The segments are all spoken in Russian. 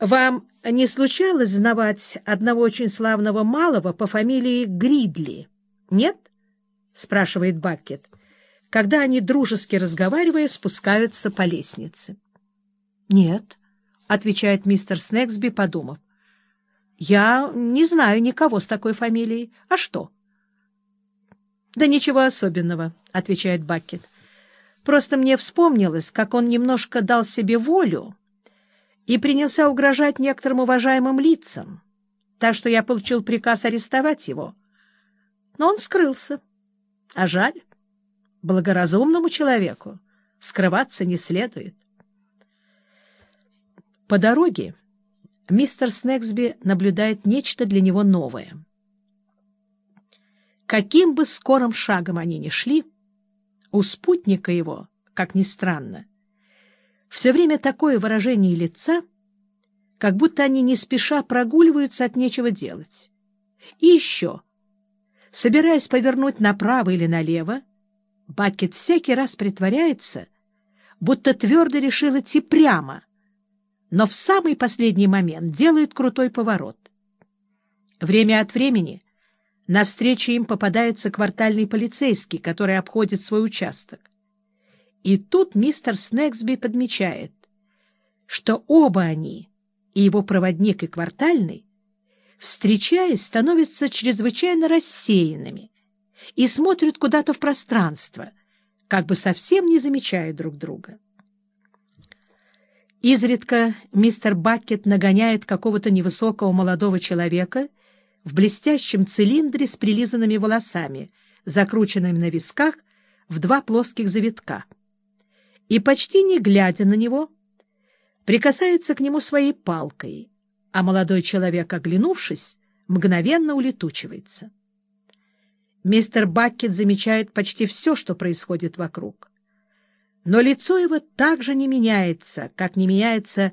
Вам не случалось знавать одного очень славного малого по фамилии Гридли? Нет? — спрашивает Баккет, когда они, дружески разговаривая, спускаются по лестнице. — Нет, — отвечает мистер Снегсби, подумав. — Я не знаю никого с такой фамилией. А что? — Да ничего особенного, — отвечает Баккет. — Просто мне вспомнилось, как он немножко дал себе волю и принялся угрожать некоторым уважаемым лицам, так что я получил приказ арестовать его. Но он скрылся. А жаль. Благоразумному человеку скрываться не следует. По дороге мистер Снегсби наблюдает нечто для него новое. Каким бы скорым шагом они ни шли, у спутника его, как ни странно, все время такое выражение лица, как будто они не спеша прогуливаются от нечего делать. И еще, собираясь повернуть направо или налево, Бакет всякий раз притворяется, будто твердо решил идти прямо, но в самый последний момент делает крутой поворот. Время от времени навстречу им попадается квартальный полицейский, который обходит свой участок. И тут мистер Снегсби подмечает, что оба они, и его проводник, и квартальный, встречаясь, становятся чрезвычайно рассеянными и смотрят куда-то в пространство, как бы совсем не замечая друг друга. Изредка мистер Баккет нагоняет какого-то невысокого молодого человека в блестящем цилиндре с прилизанными волосами, закрученными на висках в два плоских завитка — и, почти не глядя на него, прикасается к нему своей палкой, а молодой человек, оглянувшись, мгновенно улетучивается. Мистер Баккет замечает почти все, что происходит вокруг. Но лицо его также не меняется, как не меняется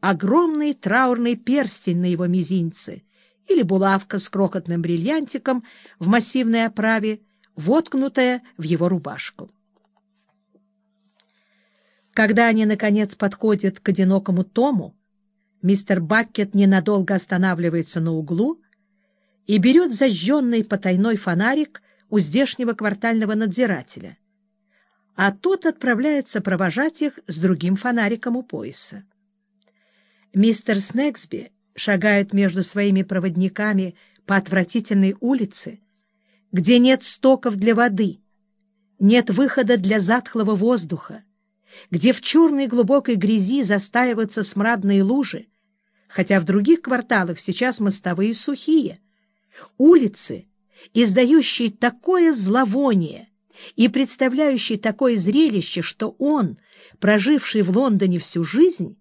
огромный траурный перстень на его мизинце или булавка с крохотным бриллиантиком в массивной оправе, воткнутая в его рубашку. Когда они, наконец, подходят к одинокому Тому, мистер Баккет ненадолго останавливается на углу и берет зажженный потайной фонарик у здешнего квартального надзирателя, а тот отправляется провожать их с другим фонариком у пояса. Мистер Снегсби шагает между своими проводниками по отвратительной улице, где нет стоков для воды, нет выхода для затхлого воздуха, где в черной глубокой грязи застаиваются смрадные лужи, хотя в других кварталах сейчас мостовые сухие, улицы, издающие такое зловоние и представляющие такое зрелище, что он, проживший в Лондоне всю жизнь,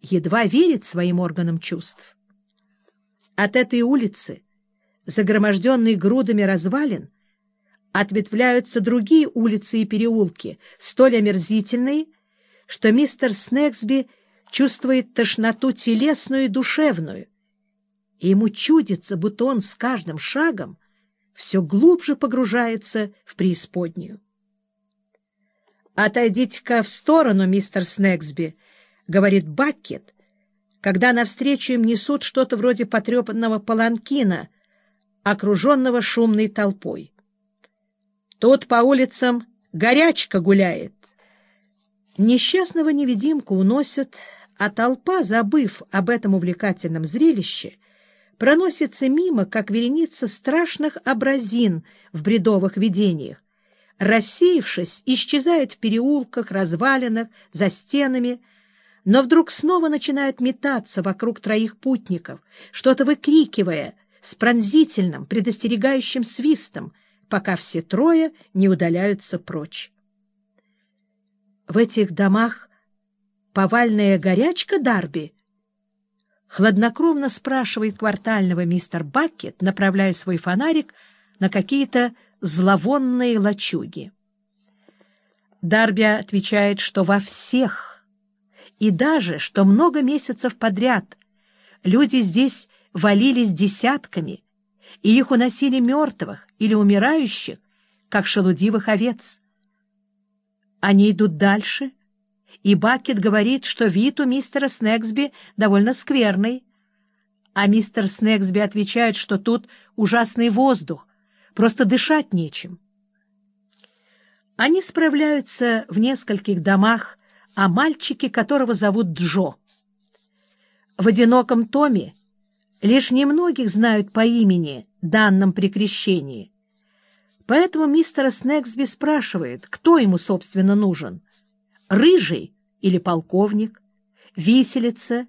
едва верит своим органам чувств. От этой улицы, загроможденной грудами развалин, ответвляются другие улицы и переулки, столь омерзительные, что мистер Снегсби чувствует тошноту телесную и душевную, и ему чудится, будто он с каждым шагом все глубже погружается в преисподнюю. «Отойдите-ка в сторону, мистер Снегсби», — говорит Баккет, когда навстречу им несут что-то вроде потрепанного паланкина, окруженного шумной толпой. Тут по улицам горячка гуляет. Несчастного невидимку уносят, а толпа, забыв об этом увлекательном зрелище, проносится мимо, как вереница страшных образин в бредовых видениях, рассеявшись, исчезают в переулках, развалинах, за стенами, но вдруг снова начинают метаться вокруг троих путников, что-то выкрикивая с пронзительным, предостерегающим свистом, пока все трое не удаляются прочь. В этих домах повальная горячка, Дарби? Хладнокровно спрашивает квартального мистер Баккет, направляя свой фонарик на какие-то зловонные лачуги. Дарби отвечает, что во всех, и даже, что много месяцев подряд люди здесь валились десятками, и их уносили мертвых или умирающих, как шелудивых овец. Они идут дальше и Бакет говорит, что вид у мистера Снегсби довольно скверный. А мистер Снегсби отвечает, что тут ужасный воздух, просто дышать нечем. Они справляются в нескольких домах о мальчике, которого зовут Джо. В одиноком томе лишь немногих знают по имени, данном при крещении. Поэтому мистер Снегсби спрашивает, кто ему, собственно, нужен — рыжий или полковник, виселица,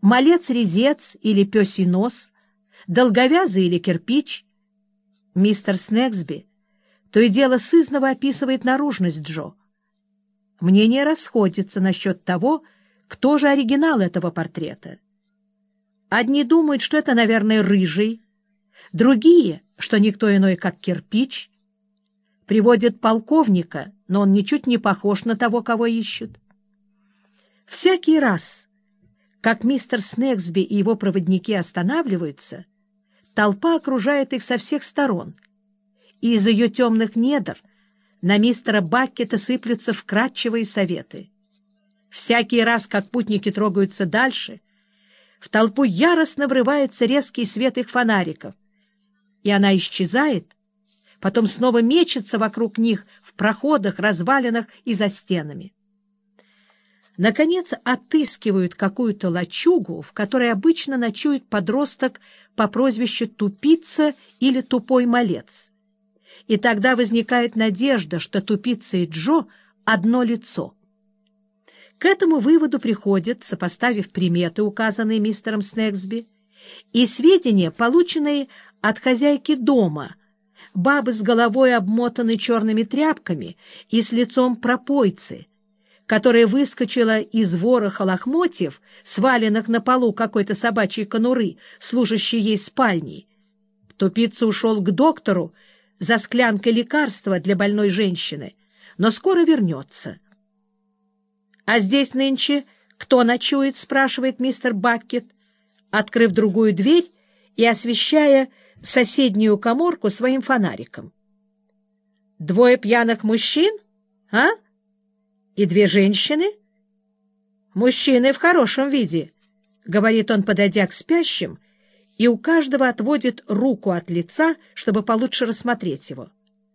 малец-резец или пёсий нос, долговязый или кирпич. Мистер Снегсби то и дело сызново описывает наружность Джо. Мнения расходятся насчет того, кто же оригинал этого портрета. Одни думают, что это, наверное, рыжий, другие, что никто иной, как кирпич, приводит полковника, но он ничуть не похож на того, кого ищут. Всякий раз, как мистер Снегсби и его проводники останавливаются, толпа окружает их со всех сторон, и из ее темных недр на мистера Баккета сыплются вкрадчивые советы. Всякий раз, как путники трогаются дальше, в толпу яростно врывается резкий свет их фонариков, и она исчезает, потом снова мечется вокруг них в проходах, развалинах и за стенами. Наконец отыскивают какую-то лачугу, в которой обычно ночует подросток по прозвищу Тупица или Тупой Малец. И тогда возникает надежда, что Тупица и Джо — одно лицо. К этому выводу приходят, сопоставив приметы, указанные мистером Снегсби, и сведения, полученные от хозяйки дома — бабы с головой обмотанной черными тряпками и с лицом пропойцы, которая выскочила из вороха лохмотьев, сваленных на полу какой-то собачьей конуры, служащей ей спальней. Тупица ушел к доктору за склянкой лекарства для больной женщины, но скоро вернется. — А здесь нынче кто ночует? — спрашивает мистер Баккет, открыв другую дверь и освещая соседнюю коморку своим фонариком. Двое пьяных мужчин? А? И две женщины? Мужчины в хорошем виде, — говорит он, подойдя к спящим, и у каждого отводит руку от лица, чтобы получше рассмотреть его.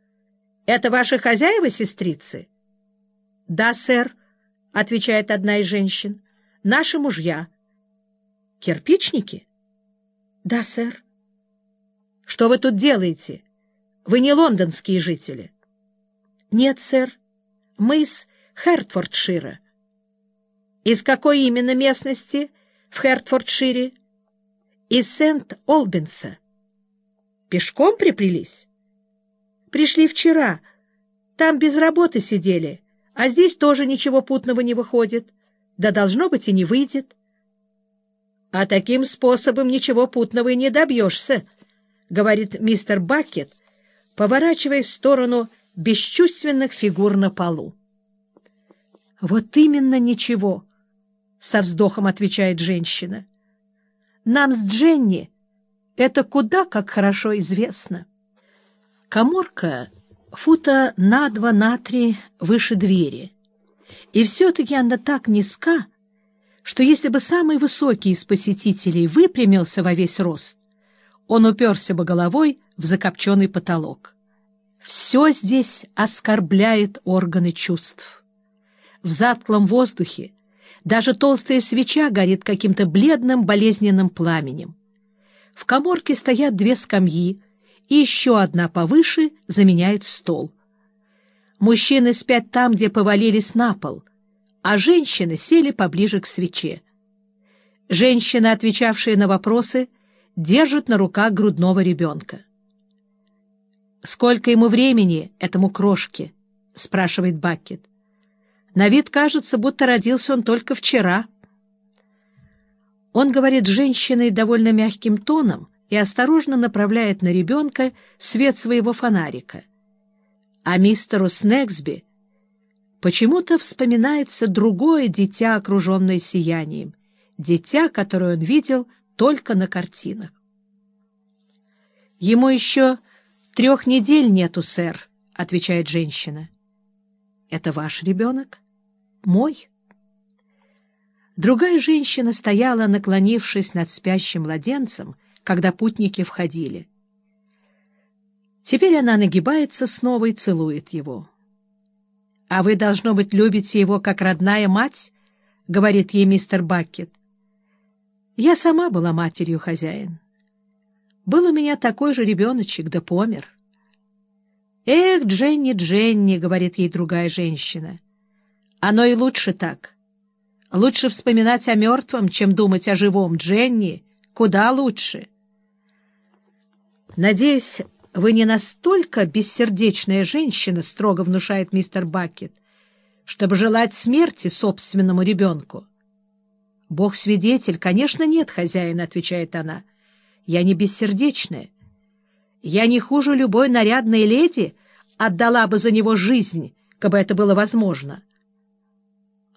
— Это ваши хозяева, сестрицы? — Да, сэр, — отвечает одна из женщин. — Наши мужья. — Кирпичники? — Да, сэр. Что вы тут делаете? Вы не лондонские жители. — Нет, сэр. Мы из Хертфордшира. — Из какой именно местности в Хертфордшире? — Из Сент-Олбинса. — Пешком приплелись? — Пришли вчера. Там без работы сидели, а здесь тоже ничего путного не выходит. Да должно быть и не выйдет. — А таким способом ничего путного и не добьешься, —— говорит мистер Бакет, поворачивая в сторону бесчувственных фигур на полу. — Вот именно ничего, — со вздохом отвечает женщина. — Нам с Дженни это куда как хорошо известно. Коморка фута на два, на три выше двери. И все-таки она так низка, что если бы самый высокий из посетителей выпрямился во весь рост, он уперся бы головой в закопченный потолок. Все здесь оскорбляет органы чувств. В затклом воздухе даже толстая свеча горит каким-то бледным болезненным пламенем. В коморке стоят две скамьи, и еще одна повыше заменяет стол. Мужчины спят там, где повалились на пол, а женщины сели поближе к свече. Женщины, отвечавшие на вопросы, держит на руках грудного ребенка. «Сколько ему времени, этому крошке?» — спрашивает Бакет. «На вид кажется, будто родился он только вчера». Он говорит женщиной довольно мягким тоном и осторожно направляет на ребенка свет своего фонарика. А мистеру Снегсби почему-то вспоминается другое дитя, окруженное сиянием, дитя, которое он видел — только на картинах. «Ему еще трех недель нету, сэр», — отвечает женщина. «Это ваш ребенок?» «Мой». Другая женщина стояла, наклонившись над спящим младенцем, когда путники входили. Теперь она нагибается снова и целует его. — А вы, должно быть, любите его как родная мать? — говорит ей мистер Баккет. — Я сама была матерью хозяин. Был у меня такой же ребеночек, да помер. — Эх, Дженни, Дженни, — говорит ей другая женщина, — оно и лучше так. Лучше вспоминать о мертвом, чем думать о живом, Дженни, куда лучше. Надеюсь, вы не настолько бессердечная женщина, — строго внушает мистер Бакет, — чтобы желать смерти собственному ребенку. — Бог свидетель, конечно, нет, хозяин, — отвечает она. — Я не бессердечная. Я не хуже любой нарядной леди отдала бы за него жизнь, как бы это было возможно.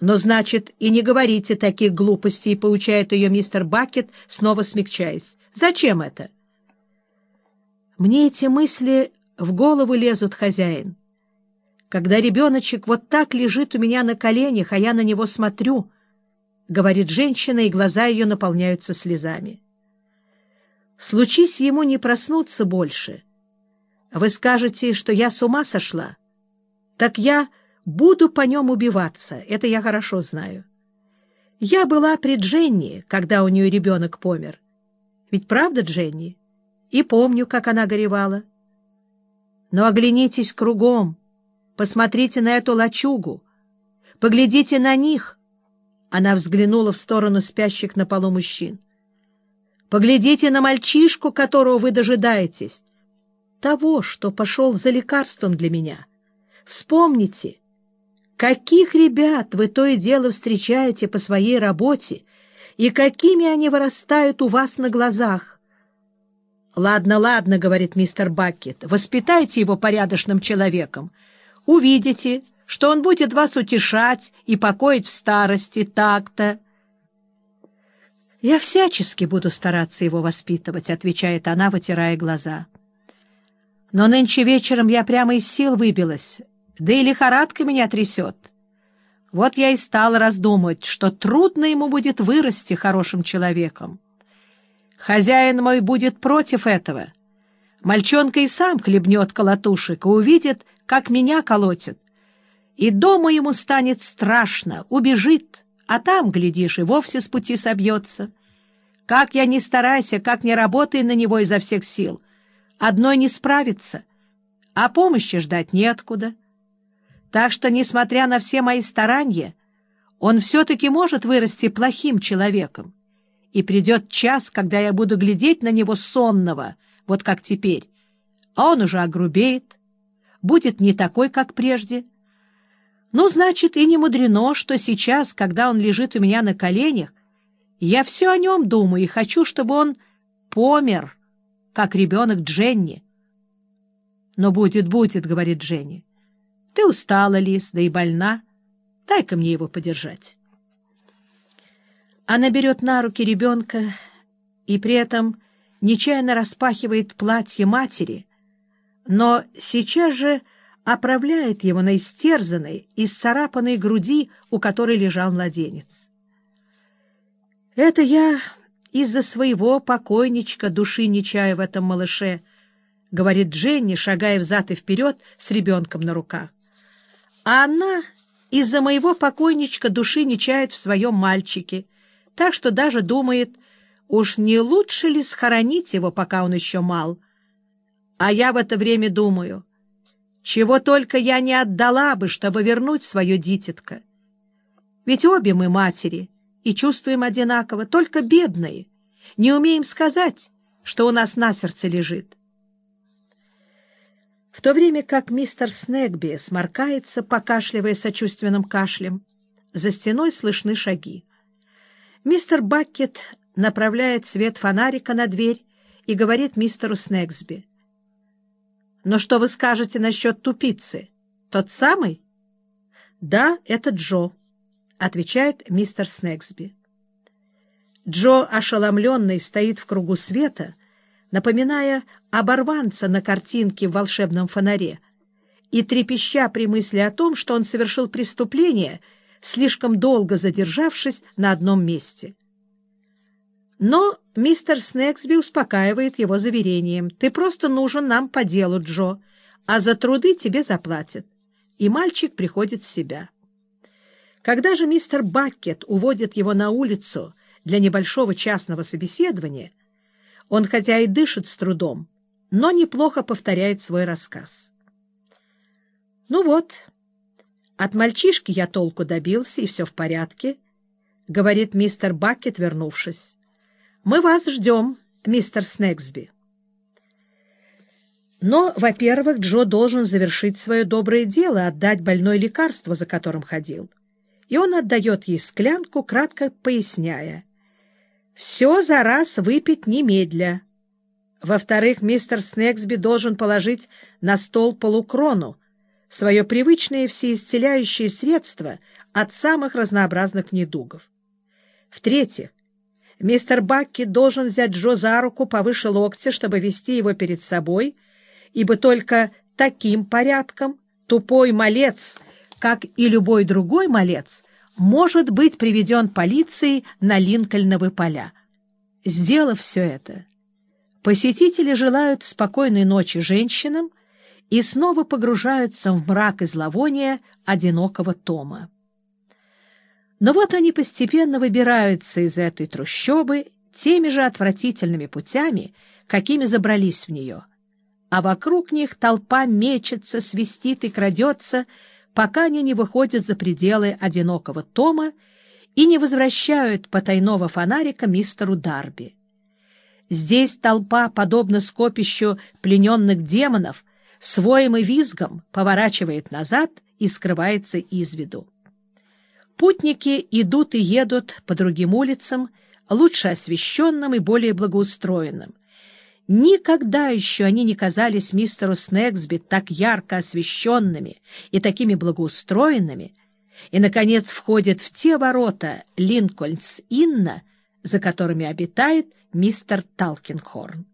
Но, значит, и не говорите таких глупостей, — поучает ее мистер Бакет, снова смягчаясь. — Зачем это? — мне эти мысли в голову лезут, хозяин. Когда ребеночек вот так лежит у меня на коленях, а я на него смотрю, — говорит женщина, и глаза ее наполняются слезами. Случись ему не проснуться больше. Вы скажете, что я с ума сошла. Так я буду по нем убиваться, это я хорошо знаю. Я была при Дженни, когда у нее ребенок помер. Ведь правда, Дженни? — и помню, как она горевала. Но оглянитесь кругом, посмотрите на эту лачугу, поглядите на них. Она взглянула в сторону спящих на полу мужчин. Поглядите на мальчишку, которого вы дожидаетесь, того, что пошел за лекарством для меня. Вспомните, каких ребят вы то и дело встречаете по своей работе, и какими они вырастают у вас на глазах. — Ладно, ладно, — говорит мистер Баккет, — воспитайте его порядочным человеком. Увидите, что он будет вас утешать и покоить в старости так-то. — Я всячески буду стараться его воспитывать, — отвечает она, вытирая глаза. — Но нынче вечером я прямо из сил выбилась, да и лихорадка меня трясет. Вот я и стала раздумывать, что трудно ему будет вырасти хорошим человеком. Хозяин мой будет против этого. Мальчонка и сам хлебнет колотушек и увидит, как меня колотят. И дома ему станет страшно, убежит, а там, глядишь, и вовсе с пути собьется. Как я ни старайся, как ни работай на него изо всех сил, одной не справится, а помощи ждать неоткуда. Так что, несмотря на все мои старания, он все-таки может вырасти плохим человеком и придет час, когда я буду глядеть на него сонного, вот как теперь, а он уже огрубеет, будет не такой, как прежде. Ну, значит, и не мудрено, что сейчас, когда он лежит у меня на коленях, я все о нем думаю и хочу, чтобы он помер, как ребенок Дженни. — Но будет, будет, — говорит Дженни. — Ты устала, Лис, да и больна. Дай-ка мне его подержать. Она берет на руки ребенка и при этом нечаянно распахивает платье матери, но сейчас же оправляет его на истерзанной и сцарапанной груди, у которой лежал младенец. «Это я из-за своего покойничка души не чаю в этом малыше», — говорит Дженни, шагая взад и вперед с ребенком на руках. «А она из-за моего покойничка души не чает в своем мальчике, так что даже думает, уж не лучше ли схоронить его, пока он еще мал. А я в это время думаю, чего только я не отдала бы, чтобы вернуть свое дитятко. Ведь обе мы матери и чувствуем одинаково, только бедные, не умеем сказать, что у нас на сердце лежит. В то время как мистер Снегби сморкается, покашливая сочувственным кашлем, за стеной слышны шаги. Мистер Баккет направляет свет фонарика на дверь и говорит мистеру Снегсби. «Но что вы скажете насчет тупицы? Тот самый?» «Да, это Джо», — отвечает мистер Снегсби. Джо, ошеломленный, стоит в кругу света, напоминая оборванца на картинке в волшебном фонаре, и трепеща при мысли о том, что он совершил преступление — слишком долго задержавшись на одном месте. Но мистер Снегсби успокаивает его заверением. «Ты просто нужен нам по делу, Джо, а за труды тебе заплатят». И мальчик приходит в себя. Когда же мистер Баккет уводит его на улицу для небольшого частного собеседования, он хотя и дышит с трудом, но неплохо повторяет свой рассказ. «Ну вот, от мальчишки я толку добился, и все в порядке», — говорит мистер Баккет, вернувшись. Мы вас ждем, мистер Снегсби. Но, во-первых, Джо должен завершить свое доброе дело, отдать больной лекарство, за которым ходил. И он отдает ей склянку, кратко поясняя. «Все за раз выпить немедля». Во-вторых, мистер Снегсби должен положить на стол полукрону, свое привычное всеисцеляющее средство от самых разнообразных недугов. В-третьих, Мистер Бакки должен взять Джо за руку повыше локтя, чтобы вести его перед собой, ибо только таким порядком тупой малец, как и любой другой малец, может быть приведен полицией на Линкольновы поля. Сделав все это, посетители желают спокойной ночи женщинам и снова погружаются в мрак и зловоние одинокого Тома. Но вот они постепенно выбираются из этой трущобы теми же отвратительными путями, какими забрались в нее. А вокруг них толпа мечется, свистит и крадется, пока они не выходят за пределы одинокого Тома и не возвращают потайного фонарика мистеру Дарби. Здесь толпа, подобно скопищу плененных демонов, своим и визгом поворачивает назад и скрывается из виду. Путники идут и едут по другим улицам, лучше освещенным и более благоустроенным. Никогда еще они не казались мистеру Снегсби так ярко освещенными и такими благоустроенными, и, наконец, входят в те ворота Линкольнс-Инна, за которыми обитает мистер Талкинхорн.